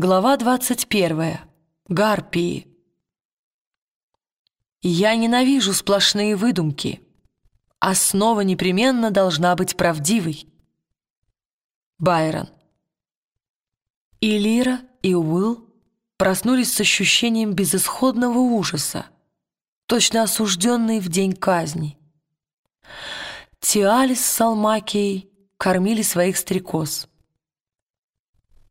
Глава 21. Гарпии. Я ненавижу сплошные выдумки. Основа непременно должна быть правдивой. Байрон. И Лира, и Уилл проснулись с ощущением безысходного ужаса, точно осужденные в день казни. Тиалис с Салмакией кормили своих стрекоз.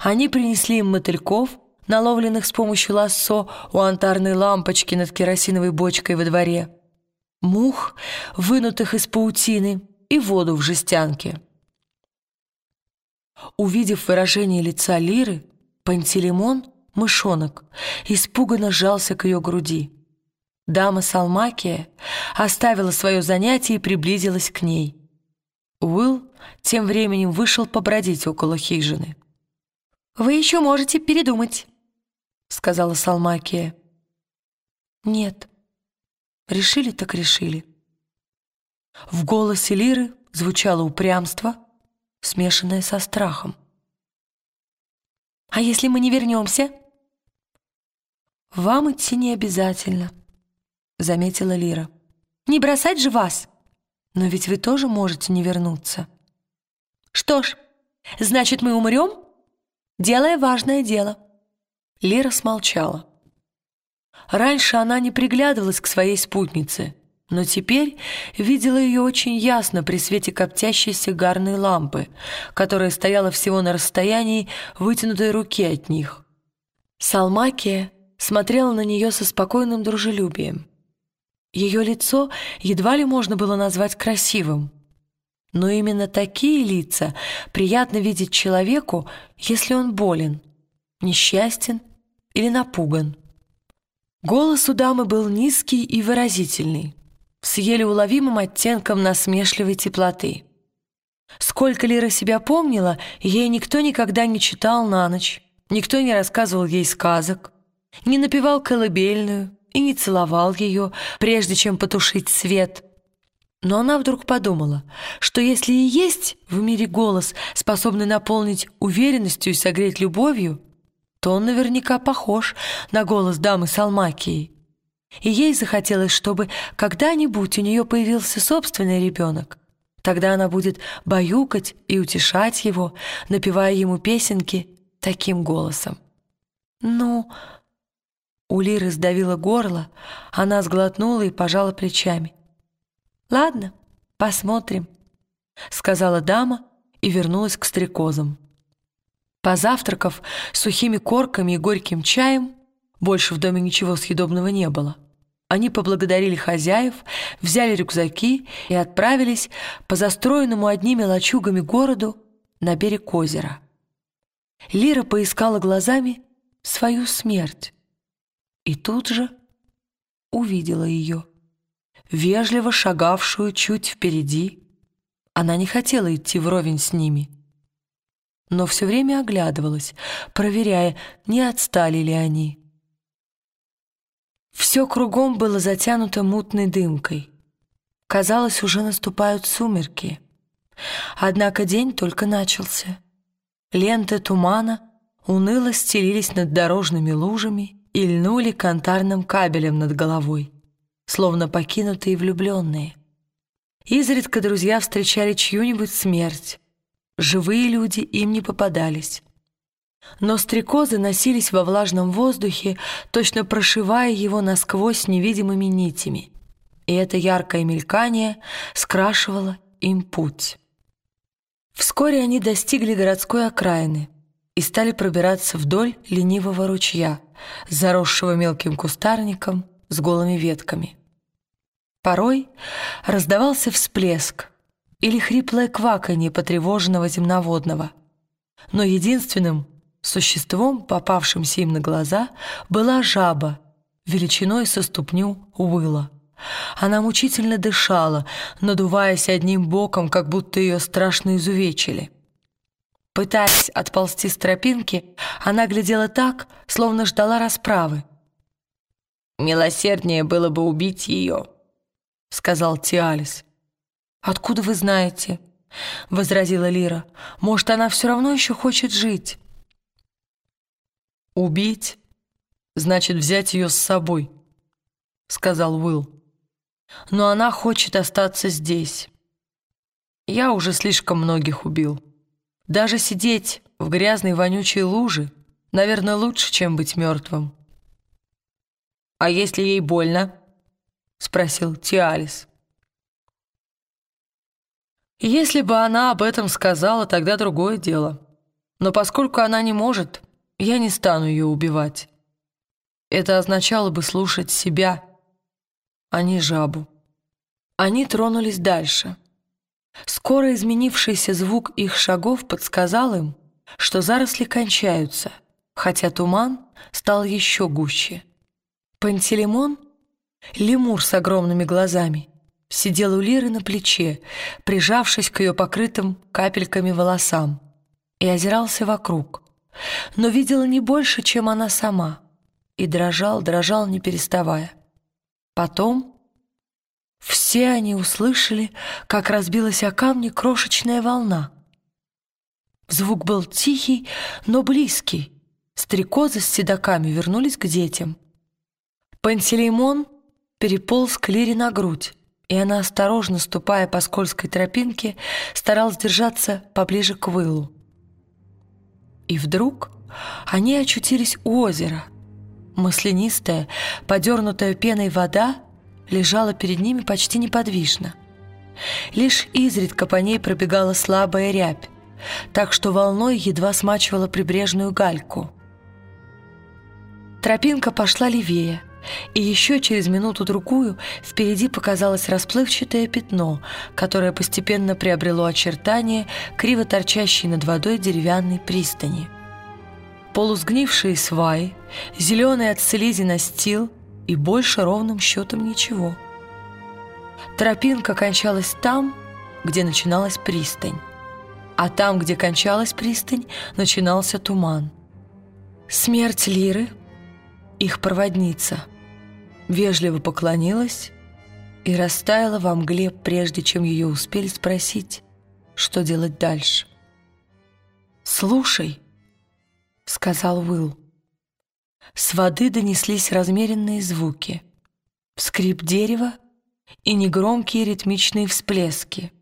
Они принесли им мотыльков, наловленных с помощью лассо у антарной лампочки над керосиновой бочкой во дворе, мух, вынутых из паутины, и воду в жестянке. Увидев выражение лица Лиры, Пантелеймон, мышонок, испуганно сжался к ее груди. Дама Салмакия оставила свое занятие и приблизилась к ней. Уилл тем временем вышел побродить около хижины. «Вы еще можете передумать», — сказала Салмакия. «Нет, решили так решили». В голосе Лиры звучало упрямство, смешанное со страхом. «А если мы не вернемся?» «Вам идти не обязательно», — заметила Лира. «Не бросать же вас! Но ведь вы тоже можете не вернуться». «Что ж, значит, мы умрем?» Делая важное дело». Лера смолчала. Раньше она не приглядывалась к своей спутнице, но теперь видела ее очень ясно при свете коптящейся гарной лампы, которая стояла всего на расстоянии вытянутой руки от них. Салмакия смотрела на нее со спокойным дружелюбием. Ее лицо едва ли можно было назвать красивым, но именно такие лица приятно видеть человеку, если он болен, несчастен или напуган. Голос у дамы был низкий и выразительный, с еле уловимым оттенком насмешливой теплоты. Сколько Лира себя помнила, ей никто никогда не читал на ночь, никто не рассказывал ей сказок, не напевал колыбельную и не целовал ее, прежде чем потушить свет — но она вдруг подумала, что если и есть в мире голос, способный наполнить уверенностью и согреть любовью, то он наверняка похож на голос дамы Салмакии. И ей захотелось, чтобы когда-нибудь у нее появился собственный ребенок. Тогда она будет баюкать и утешать его, напевая ему песенки таким голосом. «Ну...» У Лиры сдавило горло, она сглотнула и пожала плечами. «Ладно, посмотрим», — сказала дама и вернулась к стрекозам. Позавтракав сухими корками и горьким чаем, больше в доме ничего съедобного не было, они поблагодарили хозяев, взяли рюкзаки и отправились по застроенному одними лачугами городу на берег озера. Лира поискала глазами свою смерть и тут же увидела ее вежливо шагавшую чуть впереди. Она не хотела идти вровень с ними, но все время оглядывалась, проверяя, не отстали ли они. Все кругом было затянуто мутной дымкой. Казалось, уже наступают сумерки. Однако день только начался. Ленты тумана уныло стелились над дорожными лужами и льнули кантарным кабелем над головой словно покинутые влюбленные. Изредка друзья встречали чью-нибудь смерть. Живые люди им не попадались. Но стрекозы носились во влажном воздухе, точно прошивая его насквозь невидимыми нитями. И это яркое мелькание скрашивало им путь. Вскоре они достигли городской окраины и стали пробираться вдоль ленивого ручья, заросшего мелким кустарником с голыми ветками. Порой раздавался всплеск или хриплое кваканье потревоженного земноводного. Но единственным существом, попавшимся им на глаза, была жаба, величиной со ступню Уилла. Она мучительно дышала, надуваясь одним боком, как будто ее страшно изувечили. Пытаясь отползти с тропинки, она глядела так, словно ждала расправы. «Милосерднее было бы убить ее», — сказал Тиалис. «Откуда вы знаете?» — возразила Лира. «Может, она все равно еще хочет жить?» «Убить значит взять ее с собой», — сказал Уилл. «Но она хочет остаться здесь. Я уже слишком многих убил. Даже сидеть в грязной вонючей луже, наверное, лучше, чем быть мертвым». «А если ей больно?» — спросил Тиалис. «Если бы она об этом сказала, тогда другое дело. Но поскольку она не может, я не стану ее убивать. Это означало бы слушать себя, а не жабу». Они тронулись дальше. Скоро изменившийся звук их шагов подсказал им, что заросли кончаются, хотя туман стал еще гуще. Пантелеймон, лемур с огромными глазами, сидел у Лиры на плече, прижавшись к ее покрытым капельками волосам, и озирался вокруг, но видел не больше, чем она сама, и дрожал, дрожал, не переставая. Потом все они услышали, как разбилась о камни крошечная волна. Звук был тихий, но близкий. Стрекозы с седоками вернулись к детям. Пантелеймон переполз к Лире на грудь, и она, осторожно ступая по скользкой тропинке, старалась держаться поближе к вылу. И вдруг они очутились у озера. Маслянистая, подернутая пеной вода лежала перед ними почти неподвижно. Лишь изредка по ней пробегала слабая рябь, так что волной едва смачивала прибрежную гальку. Тропинка пошла левее — и еще через минуту-другую впереди показалось расплывчатое пятно, которое постепенно приобрело очертания криво торчащей над водой деревянной пристани. Полусгнившие сваи, зеленый от слизи настил и больше ровным счетом ничего. Тропинка кончалась там, где начиналась пристань, а там, где кончалась пристань, начинался туман. Смерть Лиры — их проводница, вежливо поклонилась и растаяла во мгле, прежде чем ее успели спросить, что делать дальше. «Слушай», — сказал Уилл. С воды донеслись размеренные звуки, скрип дерева и негромкие ритмичные всплески.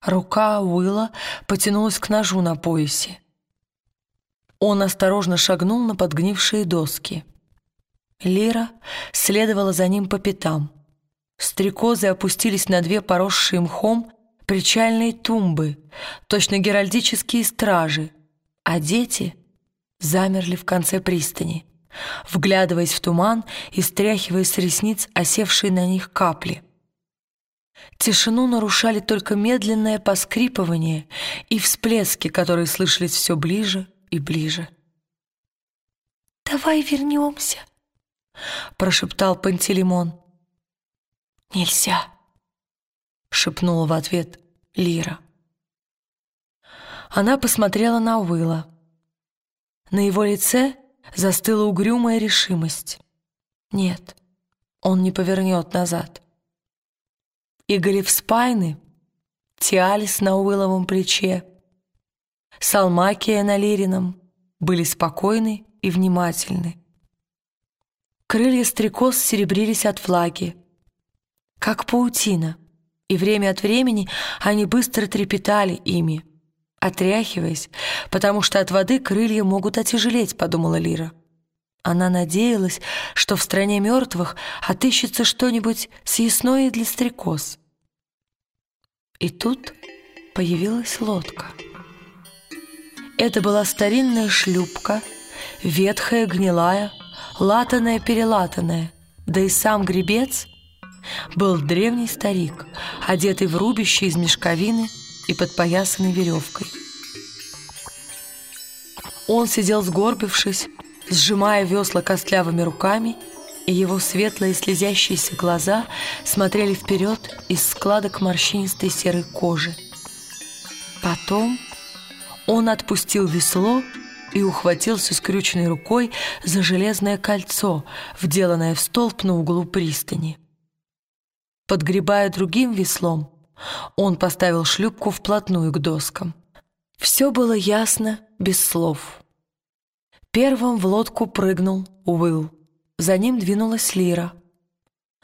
Рука Уилла потянулась к ножу на поясе. Он осторожно шагнул на подгнившие доски — Лира следовала за ним по пятам. Стрекозы опустились на две поросшие мхом причальные тумбы, точно геральдические стражи, а дети замерли в конце пристани, вглядываясь в туман и стряхивая с ресниц осевшие на них капли. Тишину нарушали только медленное поскрипывание и всплески, которые слышались все ближе и ближе. «Давай вернемся», — прошептал Пантелеймон. «Нельзя», — шепнула в ответ Лира. Она посмотрела на Уилла. На его лице застыла угрюмая решимость. Нет, он не повернет назад. И Галифспайны, Тиалис на Уилловом плече, Салмакия на Лирином были спокойны и внимательны. Крылья стрекоз серебрились от влаги, как паутина, и время от времени они быстро трепетали ими, отряхиваясь, потому что от воды крылья могут отяжелеть, подумала Лира. Она надеялась, что в стране мертвых отыщется что-нибудь съестное для стрекоз. И тут появилась лодка. Это была старинная шлюпка, ветхая, гнилая, латаное-перелатанное, да и сам гребец был древний старик, одетый в рубище из мешковины и подпоясанный веревкой. Он сидел сгорбившись, сжимая весла костлявыми руками, и его светлые слезящиеся глаза смотрели вперед из складок морщинистой серой кожи. Потом он отпустил весло и ухватился скрюченной рукой за железное кольцо, вделанное в столб на углу пристани. Подгребая другим веслом, он поставил шлюпку вплотную к доскам. Все было ясно, без слов. Первым в лодку прыгнул Уилл. За ним двинулась Лира.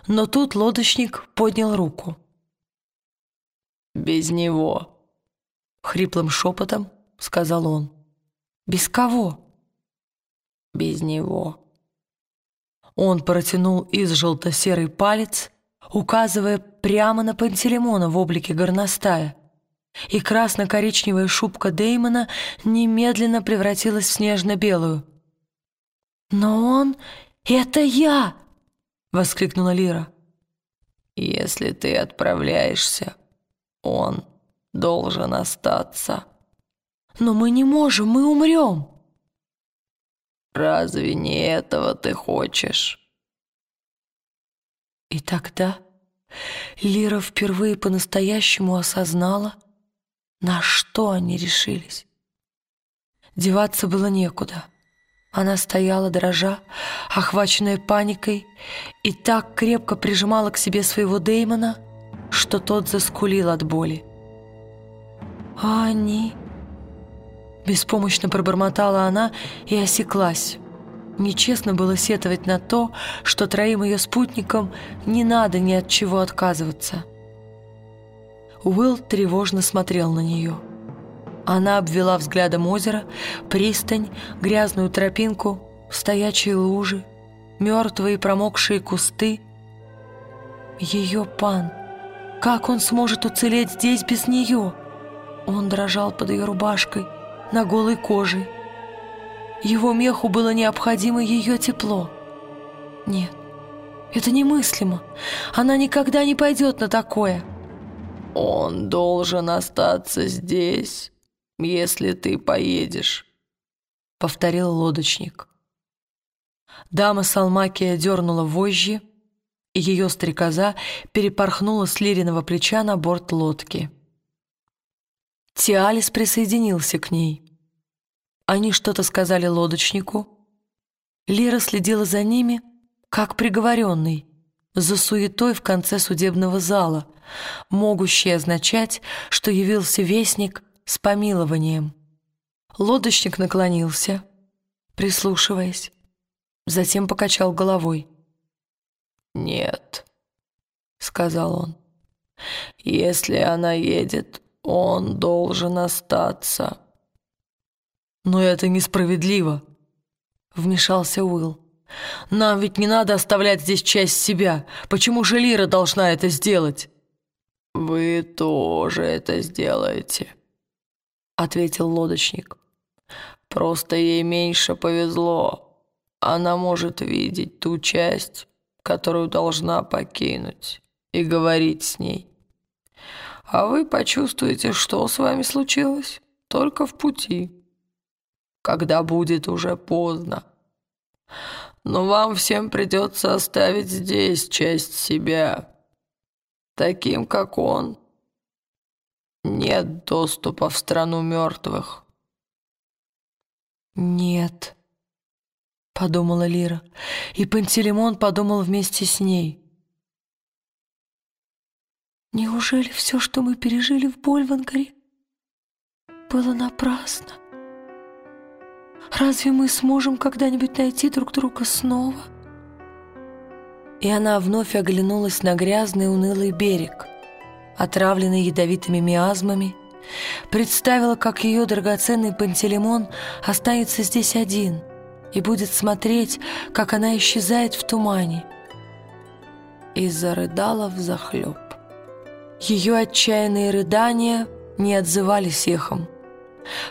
Но тут лодочник поднял руку. «Без него», — хриплым шепотом сказал он. «Без кого?» «Без него». Он протянул из желто-серый палец, указывая прямо на Пантелеймона в облике горностая, и красно-коричневая шубка Деймона немедленно превратилась в снежно-белую. «Но он... это я!» — воскликнула Лира. «Если ты отправляешься, он должен остаться». «Но мы не можем, мы умрем!» «Разве не этого ты хочешь?» И тогда Лира впервые по-настоящему осознала, на что они решились. Деваться было некуда. Она стояла, дрожа, охваченная паникой, и так крепко прижимала к себе своего Деймона, что тот заскулил от боли. А они... Беспомощно пробормотала она и осеклась. Нечестно было сетовать на то, что троим ее спутникам не надо ни от чего отказываться. Уилл тревожно смотрел на нее. Она обвела взглядом озеро, пристань, грязную тропинку, стоячие лужи, мертвые промокшие кусты. Ее пан. Как он сможет уцелеть здесь без нее? Он дрожал под ее рубашкой, на голой коже. Его меху было необходимо ее тепло. Нет, это немыслимо. Она никогда не пойдет на такое. «Он должен остаться здесь, если ты поедешь», — повторил лодочник. Дама Салмакия дернула вожжи, и ее стрекоза перепорхнула с лириного плеча на борт лодки. Тиалис присоединился к ней. Они что-то сказали лодочнику. Лира следила за ними, как приговоренный, за суетой в конце судебного зала, могущей означать, что явился вестник с помилованием. Лодочник наклонился, прислушиваясь, затем покачал головой. «Нет», — сказал он, — «если она едет, он должен остаться». «Но это несправедливо», — вмешался Уилл. «Нам ведь не надо оставлять здесь часть себя. Почему же Лира должна это сделать?» «Вы тоже это сделаете», — ответил лодочник. «Просто ей меньше повезло. Она может видеть ту часть, которую должна покинуть, и говорить с ней. А вы почувствуете, что с вами случилось, только в пути» когда будет уже поздно. Но вам всем придется оставить здесь часть себя. Таким, как он, нет доступа в страну мертвых. «Нет», — подумала Лира, и Пантелеймон подумал вместе с ней. «Неужели все, что мы пережили в Больвангаре, было напрасно?» Разве мы сможем когда-нибудь найти друг друга снова?» И она вновь оглянулась на грязный унылый берег, отравленный ядовитыми миазмами, представила, как ее драгоценный Пантелеймон останется здесь один и будет смотреть, как она исчезает в тумане. И зарыдала взахлеб. Ее отчаянные рыдания не отзывались эхом,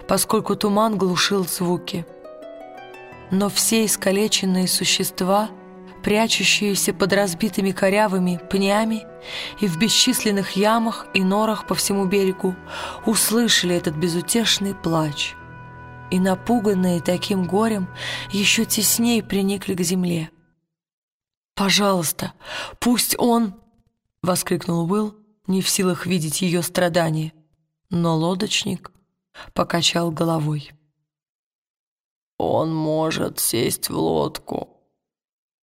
поскольку туман глушил звуки. Но все искалеченные существа, прячущиеся под разбитыми корявыми пнями и в бесчисленных ямах и норах по всему берегу, услышали этот безутешный плач и, напуганные таким горем, еще теснее приникли к земле. «Пожалуйста, пусть он...» — воскликнул Уилл, не в силах видеть ее страдания. Но лодочник покачал головой. «Он может сесть в лодку,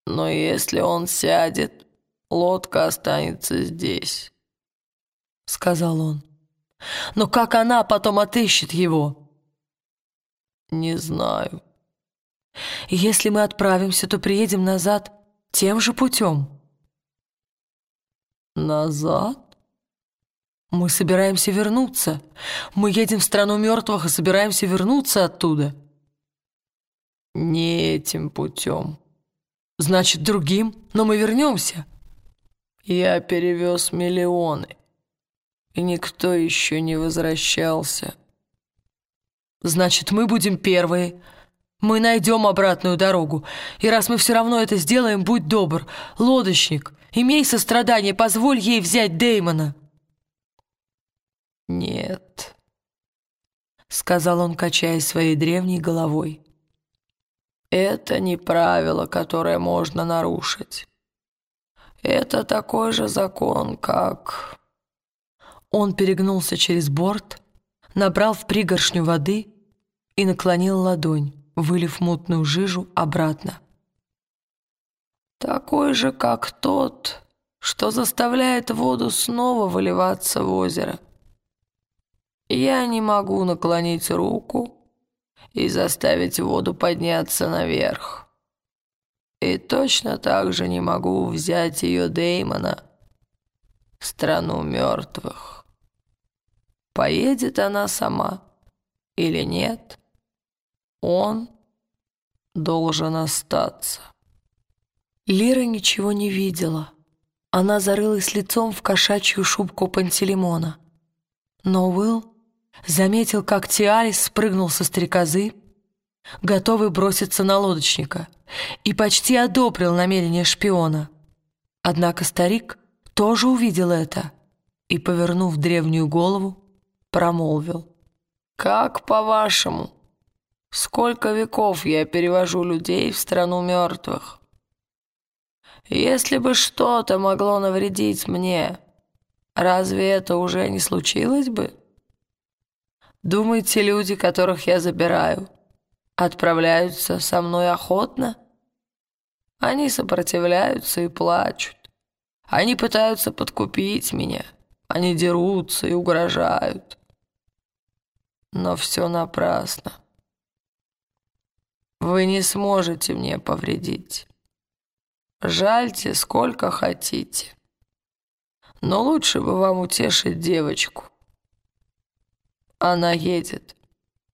но если он сядет, лодка останется здесь», — сказал он. «Но как она потом отыщет его?» «Не знаю. Если мы отправимся, то приедем назад тем же путем». «Назад?» «Мы собираемся вернуться. Мы едем в страну мертвых и собираемся вернуться оттуда». «Не этим путем». «Значит, другим, но мы вернемся». «Я перевез миллионы, и никто еще не возвращался». «Значит, мы будем первые. Мы найдем обратную дорогу. И раз мы все равно это сделаем, будь добр, лодочник, имей сострадание, позволь ей взять Дэймона». «Нет», — сказал он, качая своей древней головой. «Это не правило, которое можно нарушить. Это такой же закон, как...» Он перегнулся через борт, набрал в пригоршню воды и наклонил ладонь, вылив мутную жижу обратно. «Такой же, как тот, что заставляет воду снова выливаться в озеро». Я не могу наклонить руку и заставить воду подняться наверх. И точно так же не могу взять ее Деймона в страну мертвых. Поедет она сама или нет, он должен остаться. Лира ничего не видела. Она зарылась лицом в кошачью шубку Пантелеймона. Но Уилл заметил, как Тиалис спрыгнул со стрекозы, готовый броситься на лодочника, и почти одобрил намерение шпиона. Однако старик тоже увидел это и, повернув древнюю голову, промолвил. «Как по-вашему, сколько веков я перевожу людей в страну мертвых? Если бы что-то могло навредить мне, разве это уже не случилось бы?» Думаете, люди, которых я забираю, отправляются со мной охотно? Они сопротивляются и плачут. Они пытаются подкупить меня. Они дерутся и угрожают. Но все напрасно. Вы не сможете мне повредить. Жальте сколько хотите. Но лучше бы вам утешить девочку. Она едет.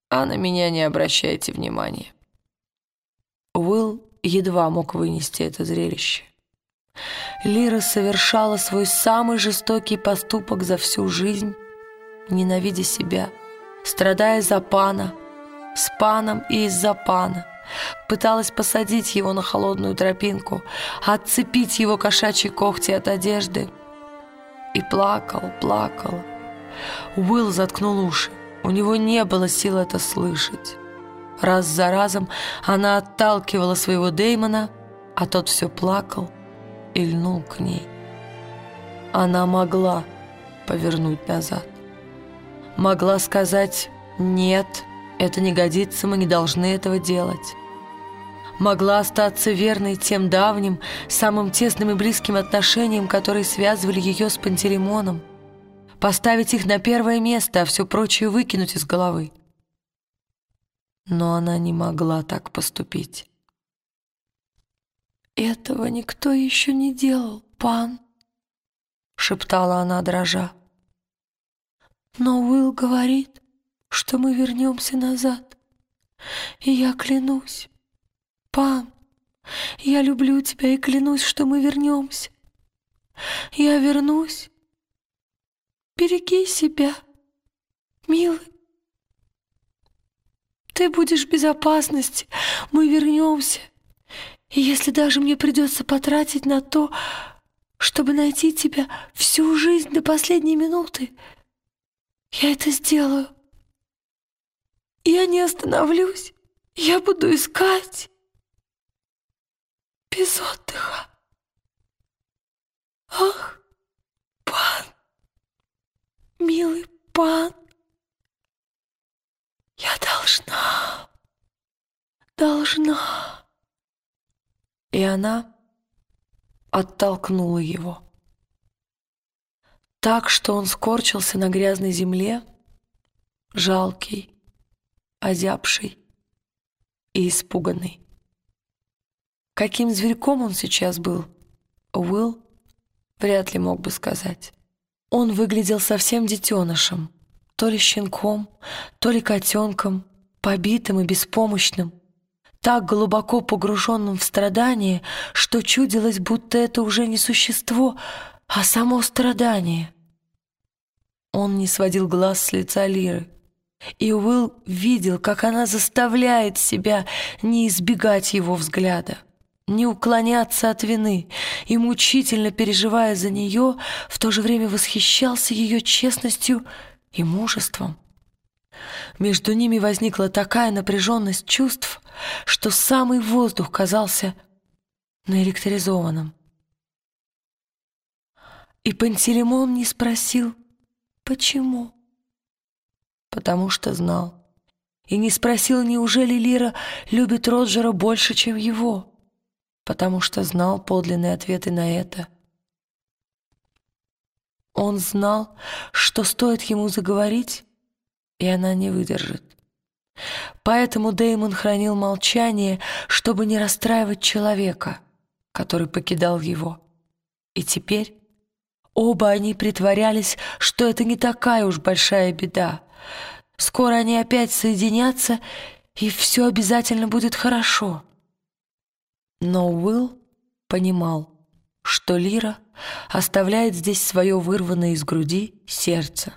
А на меня не обращайте внимания. Уилл едва мог вынести это зрелище. Лира совершала свой самый жестокий поступок за всю жизнь, ненавидя себя, страдая за пана, с паном и из-за пана. Пыталась посадить его на холодную тропинку, отцепить его кошачьи когти от одежды. И плакал, плакал. Уилл заткнул уши. У него не было сил это слышать. Раз за разом она отталкивала своего Дэймона, а тот все плакал и льнул к ней. Она могла повернуть назад. Могла сказать «нет, это не годится, мы не должны этого делать». Могла остаться верной тем давним, самым тесным и близким отношениям, которые связывали ее с Пантелеймоном – поставить их на первое место, а все прочее выкинуть из головы. Но она не могла так поступить. «Этого никто еще не делал, пан», — шептала она, дрожа. «Но Уилл говорит, что мы вернемся назад. И я клянусь, пан, я люблю тебя и клянусь, что мы вернемся. Я вернусь Береги себя, милый. Ты будешь в безопасности, мы вернемся. И если даже мне придется потратить на то, чтобы найти тебя всю жизнь до последней минуты, я это сделаю. Я не остановлюсь, я буду искать без отдыха. Ах, пан! Милый пан, я должна, должна. И она оттолкнула его. Так, что он скорчился на грязной земле, жалкий, озябший и испуганный. Каким зверьком он сейчас был, Уилл вряд ли мог бы сказать. Он выглядел совсем детенышем, то ли щенком, то ли котенком, побитым и беспомощным, так глубоко погруженным в страдание, что чудилось, будто это уже не существо, а само страдание. Он не сводил глаз с лица Лиры, и Уилл видел, как она заставляет себя не избегать его взгляда, не уклоняться от вины, и, мучительно переживая за нее, в то же время восхищался ее честностью и мужеством. Между ними возникла такая напряженность чувств, что самый воздух казался наэлектризованным. И Пантелеймон не спросил, почему. Потому что знал. И не спросил, неужели Лира любит Роджера больше, чем его. Потому что знал подлинные ответы на это. Он знал, что стоит ему заговорить, и она не выдержит. Поэтому Дэймон хранил молчание, чтобы не расстраивать человека, который покидал его. И теперь оба они притворялись, что это не такая уж большая беда. Скоро они опять соединятся, и все обязательно будет хорошо. Но Уилл понимал, что Лира оставляет здесь свое вырванное из груди сердце.